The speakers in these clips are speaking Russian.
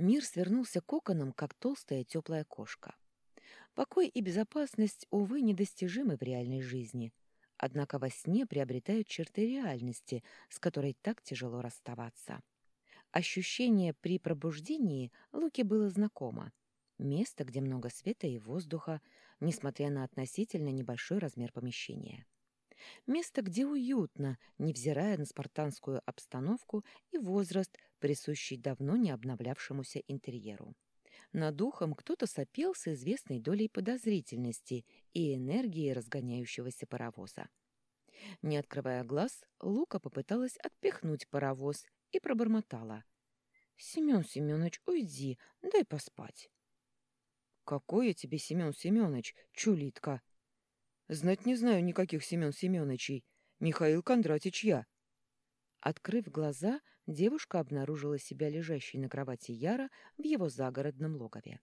Мир свернулся коконом, как толстая теплая кошка. Покой и безопасность, увы, недостижимы в реальной жизни, однако во сне приобретают черты реальности, с которой так тяжело расставаться. Ощущение при пробуждении Луке было знакомо. Место, где много света и воздуха, несмотря на относительно небольшой размер помещения. Место, где уютно, невзирая на спартанскую обстановку и возраст, присущий давно не обновлявшемуся интерьеру. Над духом кто-то сопел с известной долей подозрительности и энергии разгоняющегося паровоза. Не открывая глаз, Лука попыталась отпихнуть паровоз и пробормотала. «Семен Семенович, уйди, дай поспать». «Какой тебе Семен Семенович, чулитка?» «Знать не знаю никаких Семен Семеновичей. Михаил Кондратич я». Открыв глаза, девушка обнаружила себя лежащей на кровати Яра в его загородном логове.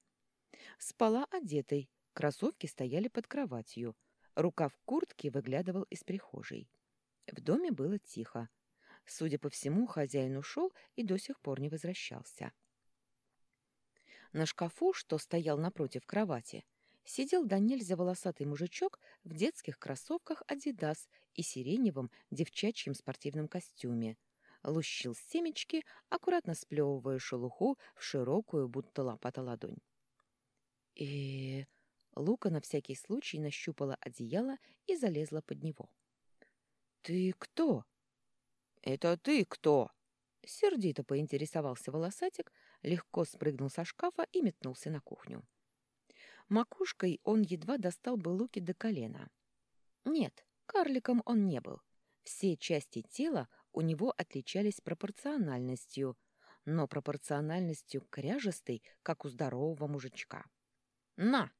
Спала одетой, кроссовки стояли под кроватью, рукав куртки выглядывал из прихожей. В доме было тихо. Судя по всему, хозяин ушел и до сих пор не возвращался. На шкафу, что стоял напротив кровати, сидел до нельзя волосатый мужичок в детских кроссовках «Адидас» и сиреневом девчачьем спортивном костюме. Лущил семечки, аккуратно сплевывая шелуху в широкую, будто лопата ладонь. И Лука на всякий случай нащупала одеяло и залезла под него. «Ты кто?» «Это ты кто?» Сердито поинтересовался волосатик, легко спрыгнул со шкафа и метнулся на кухню. Макушкой он едва достал бы Луки до колена. Нет, карликом он не был. Все части тела у него отличались пропорциональностью, но пропорциональностью кряжестой, как у здорового мужичка. «На!»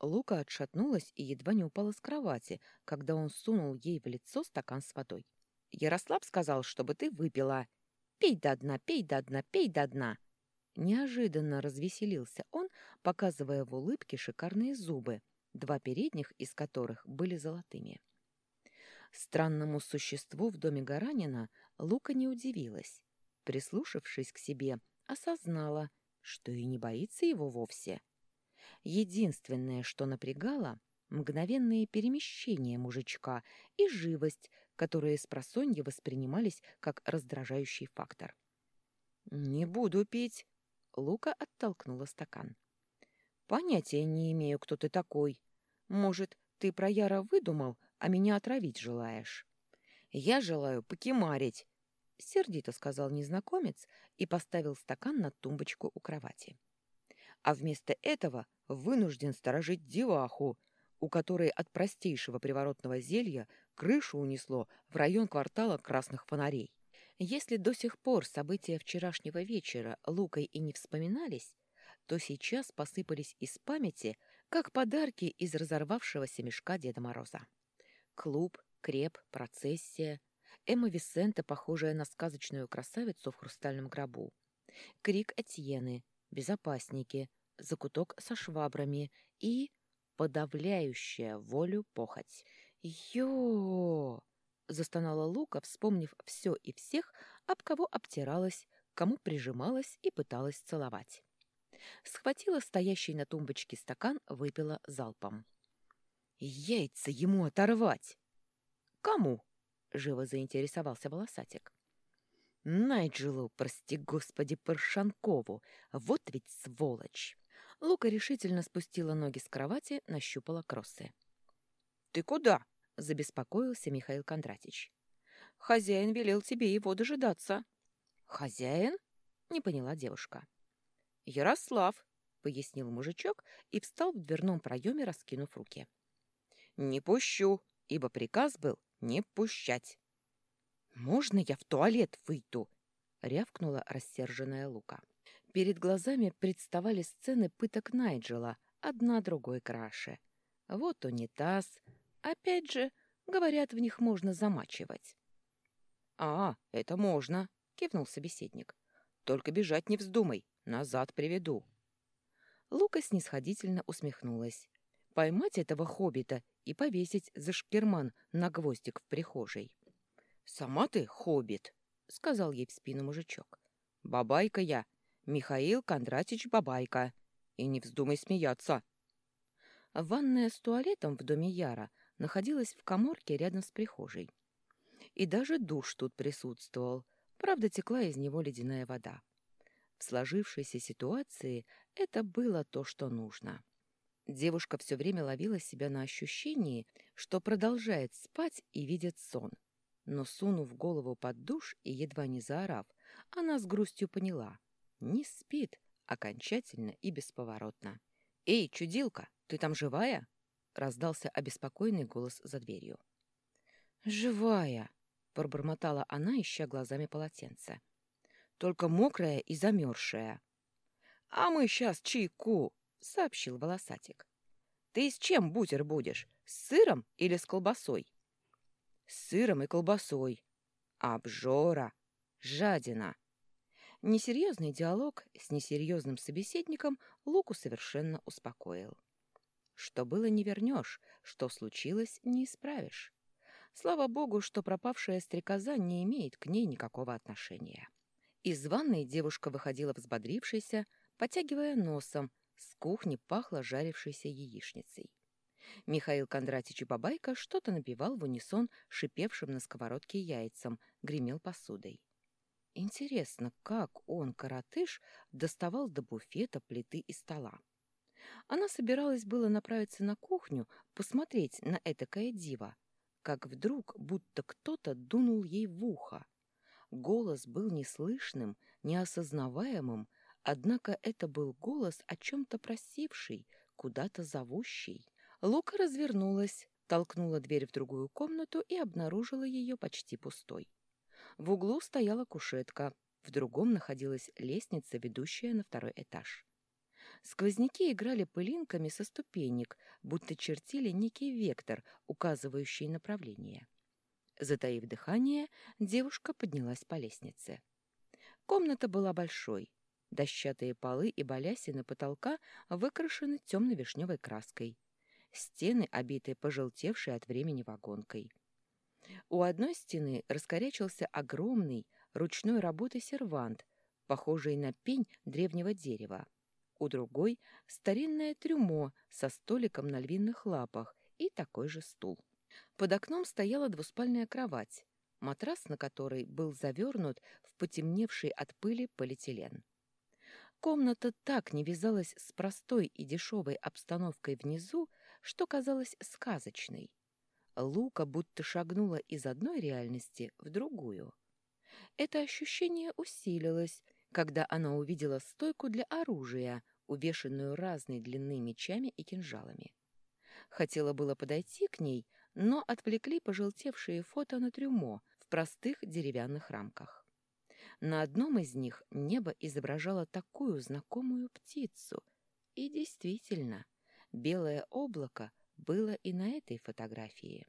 Лука отшатнулась и едва не упала с кровати, когда он сунул ей в лицо стакан с водой. «Ярослав сказал, чтобы ты выпила. Пей до дна, пей до дна, пей до дна!» Неожиданно развеселился он, показывая в улыбке шикарные зубы, два передних из которых были золотыми. Странному существу в доме Гаранина Лука не удивилась. Прислушавшись к себе, осознала, что и не боится его вовсе. Единственное, что напрягало — мгновенные перемещения мужичка и живость, которые с просонья воспринимались как раздражающий фактор. «Не буду пить», Лука оттолкнула стакан. «Понятия не имею, кто ты такой. Может, ты про Яра выдумал, а меня отравить желаешь?» «Я желаю покемарить», — сердито сказал незнакомец и поставил стакан на тумбочку у кровати. «А вместо этого вынужден сторожить деваху, у которой от простейшего приворотного зелья крышу унесло в район квартала красных фонарей. Если до сих пор события вчерашнего вечера Лукой и не вспоминались, то сейчас посыпались из памяти, как подарки из разорвавшегося мешка Деда Мороза. Клуб, креп, процессия, Эмма Висента, похожая на сказочную красавицу в хрустальном гробу, крик Этьены, безопасники, закуток со швабрами и подавляющая волю похоть. Ё! — застонала Лука, вспомнив все и всех, об кого обтиралась, кому прижималась и пыталась целовать. Схватила стоящий на тумбочке стакан, выпила залпом. «Яйца ему оторвать!» «Кому?» — живо заинтересовался волосатик. «Найджелу, прости господи, Паршанкову, вот ведь сволочь!» Лука решительно спустила ноги с кровати, нащупала кроссы. «Ты куда?» — забеспокоился Михаил Кондратич. «Хозяин велел тебе его дожидаться». «Хозяин?» — не поняла девушка. «Ярослав», — пояснил мужичок и встал в дверном проеме, раскинув руки. «Не пущу, ибо приказ был не пущать». «Можно я в туалет выйду?» — рявкнула рассерженная Лука. Перед глазами представали сцены пыток Найджела, одна другой краше. Вот унитаз, Опять же, говорят, в них можно замачивать. — А, это можно, — кивнул собеседник. — Только бежать не вздумай, назад приведу. Лука снисходительно усмехнулась. Поймать этого хоббита и повесить за шкерман на гвоздик в прихожей. — Сама ты хоббит, — сказал ей в спину мужичок. — Бабайка я. Михаил Кондратич Бабайка. И не вздумай смеяться. Ванная с туалетом в доме Яра находилась в коморке рядом с прихожей. И даже душ тут присутствовал, правда, текла из него ледяная вода. В сложившейся ситуации это было то, что нужно. Девушка все время ловила себя на ощущении, что продолжает спать и видит сон. Но, сунув голову под душ и едва не заорав, она с грустью поняла — не спит окончательно и бесповоротно. «Эй, чудилка, ты там живая?» — раздался обеспокоенный голос за дверью. «Живая!» — пробормотала она, ища глазами полотенце. «Только мокрая и замерзшая». «А мы сейчас чайку!» — сообщил волосатик. «Ты с чем бутер будешь? С сыром или с колбасой?» «С сыром и колбасой». «Обжора! Жадина!» Несерьезный диалог с несерьезным собеседником Луку совершенно успокоил. Что было не вернешь, что случилось не исправишь. Слава богу, что пропавшая стрекоза не имеет к ней никакого отношения. Из ванной девушка выходила взбодрившейся, потягивая носом, с кухни пахло жарившейся яичницей. Михаил Кондратич и Бабайка что-то напевал в унисон шипевшим на сковородке яйцам, гремел посудой. Интересно, как он, коротыш, доставал до буфета, плиты и стола. Она собиралась было направиться на кухню, посмотреть на этакое диво, как вдруг будто кто-то дунул ей в ухо. Голос был неслышным, неосознаваемым, однако это был голос о чем-то просивший, куда-то зовущий. Лука развернулась, толкнула дверь в другую комнату и обнаружила ее почти пустой. В углу стояла кушетка, в другом находилась лестница, ведущая на второй этаж. Сквозняки играли пылинками со ступенек, будто чертили некий вектор, указывающий направление. Затаив дыхание, девушка поднялась по лестнице. Комната была большой. Дощатые полы и балясины потолка выкрашены темно-вишневой краской. Стены обиты пожелтевшей от времени вагонкой. У одной стены раскорячился огромный ручной работы сервант, похожий на пень древнего дерева. У другой — старинное трюмо со столиком на львиных лапах и такой же стул. Под окном стояла двуспальная кровать, матрас на которой был завернут в потемневший от пыли полиэтилен. Комната так не вязалась с простой и дешевой обстановкой внизу, что казалась сказочной. Лука будто шагнула из одной реальности в другую. Это ощущение усилилось, когда она увидела стойку для оружия, увешанную разной длины мечами и кинжалами. Хотела было подойти к ней, но отвлекли пожелтевшие фото на трюмо в простых деревянных рамках. На одном из них небо изображало такую знакомую птицу. И действительно, белое облако — было и на этой фотографии.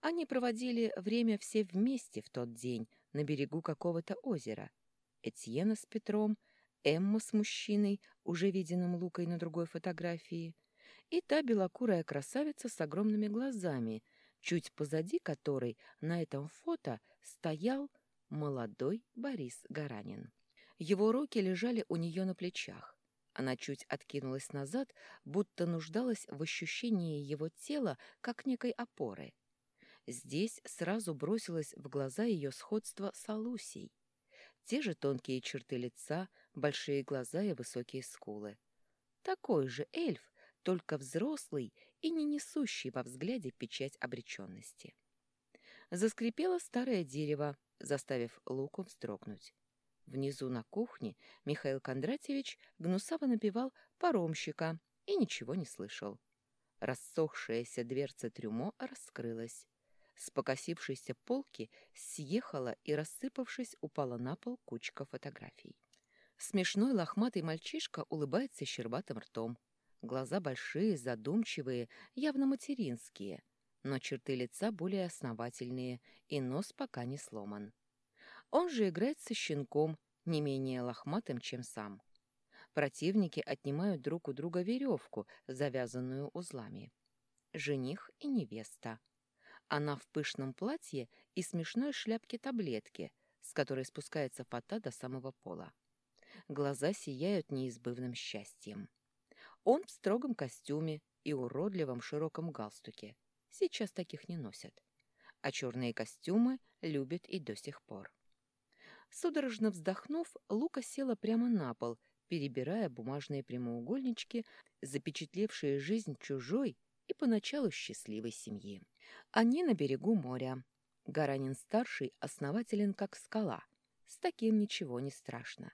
Они проводили время все вместе в тот день на берегу какого-то озера. Этьена с Петром, Эмма с мужчиной, уже виденным Лукой на другой фотографии, и та белокурая красавица с огромными глазами, чуть позади которой на этом фото стоял молодой Борис Гаранин. Его руки лежали у нее на плечах. Она чуть откинулась назад, будто нуждалась в ощущении его тела как некой опоры. Здесь сразу бросилось в глаза ее сходство с Алусей. Те же тонкие черты лица, большие глаза и высокие скулы. Такой же эльф, только взрослый и не несущий во взгляде печать обреченности. Заскрипело старое дерево, заставив Луку вздрогнуть. Внизу на кухне Михаил Кондратьевич гнусаво напевал паромщика и ничего не слышал. Рассохшаяся дверца трюмо раскрылась. С покосившейся полки съехала и, рассыпавшись, упала на пол кучка фотографий. Смешной лохматый мальчишка улыбается щербатым ртом. Глаза большие, задумчивые, явно материнские, но черты лица более основательные, и нос пока не сломан. Он же играет со щенком, не менее лохматым, чем сам. Противники отнимают друг у друга веревку, завязанную узлами. Жених и невеста. Она в пышном платье и смешной шляпке-таблетки, с которой спускается фата до самого пола. Глаза сияют неизбывным счастьем. Он в строгом костюме и уродливом широком галстуке. Сейчас таких не носят. А черные костюмы любят и до сих пор. Судорожно вздохнув, Лука села прямо на пол, перебирая бумажные прямоугольнички, запечатлевшие жизнь чужой и поначалу счастливой семьи. Они на берегу моря. Гаранин-старший основателен, как скала. С таким ничего не страшно.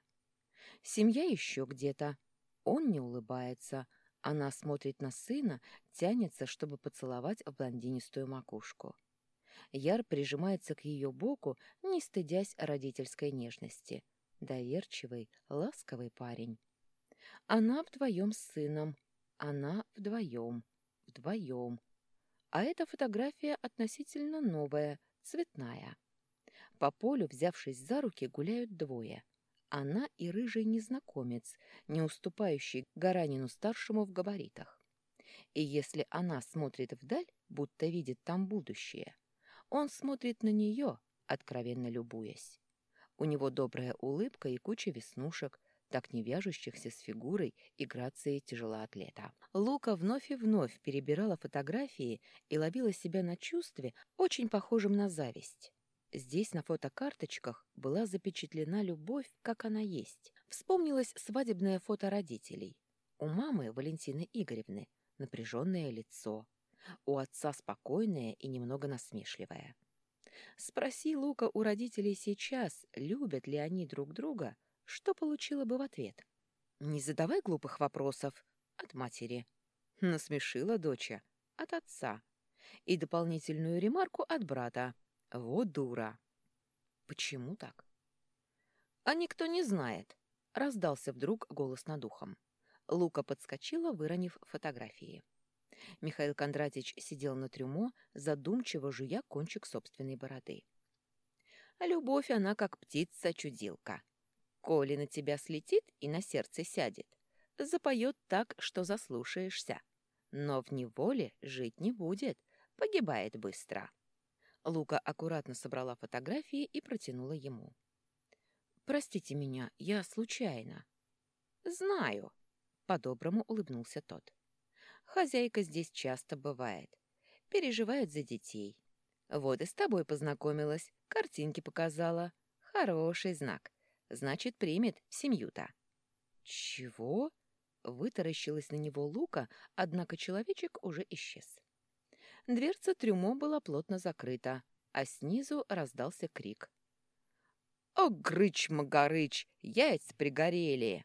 Семья еще где-то. Он не улыбается. Она смотрит на сына, тянется, чтобы поцеловать в блондинистую макушку. Яр прижимается к ее боку, не стыдясь родительской нежности. Доверчивый, ласковый парень. Она вдвоем с сыном. Она вдвоем. Вдвоем. А эта фотография относительно новая, цветная. По полю, взявшись за руки, гуляют двое. Она и рыжий незнакомец, не уступающий Гаранину-старшему в габаритах. И если она смотрит вдаль, будто видит там будущее, он смотрит на нее, откровенно любуясь. У него добрая улыбка и куча веснушек, так не вяжущихся с фигурой и грацией тяжелоатлета. Лука вновь и вновь перебирала фотографии и ловила себя на чувстве, очень похожем на зависть. Здесь на фотокарточках была запечатлена любовь, как она есть. Вспомнилось свадебное фото родителей. У мамы Валентины Игоревны напряженное лицо, у отца спокойное и немного насмешливое. Спроси Лука у родителей сейчас, любят ли они друг друга, что получила бы в ответ? «Не задавай глупых вопросов» от матери. Насмешила доча от отца. И дополнительную ремарку от брата. Вот дура. Почему так? А никто не знает. Раздался вдруг голос над ухом. Лука подскочила, выронив фотографии. Михаил Кондратич сидел на трюмо, задумчиво жуя кончик собственной бороды. Любовь она как птица-чудилка. Коли на тебя слетит и на сердце сядет, запоет так, что заслушаешься. Но в неволе жить не будет, погибает быстро. Лука аккуратно собрала фотографии и протянула ему. «Простите меня, я случайно». «Знаю», — по-доброму улыбнулся тот. Хозяйка здесь часто бывает. Переживает за детей. Вот и с тобой познакомилась, картинки показала. Хороший знак. Значит, примет в семью-то. Чего? Вытаращилась на него Лука, однако человечек уже исчез. Дверца трюмо была плотно закрыта, а снизу раздался крик. «О, грыч-магарыч, яйца пригорели!»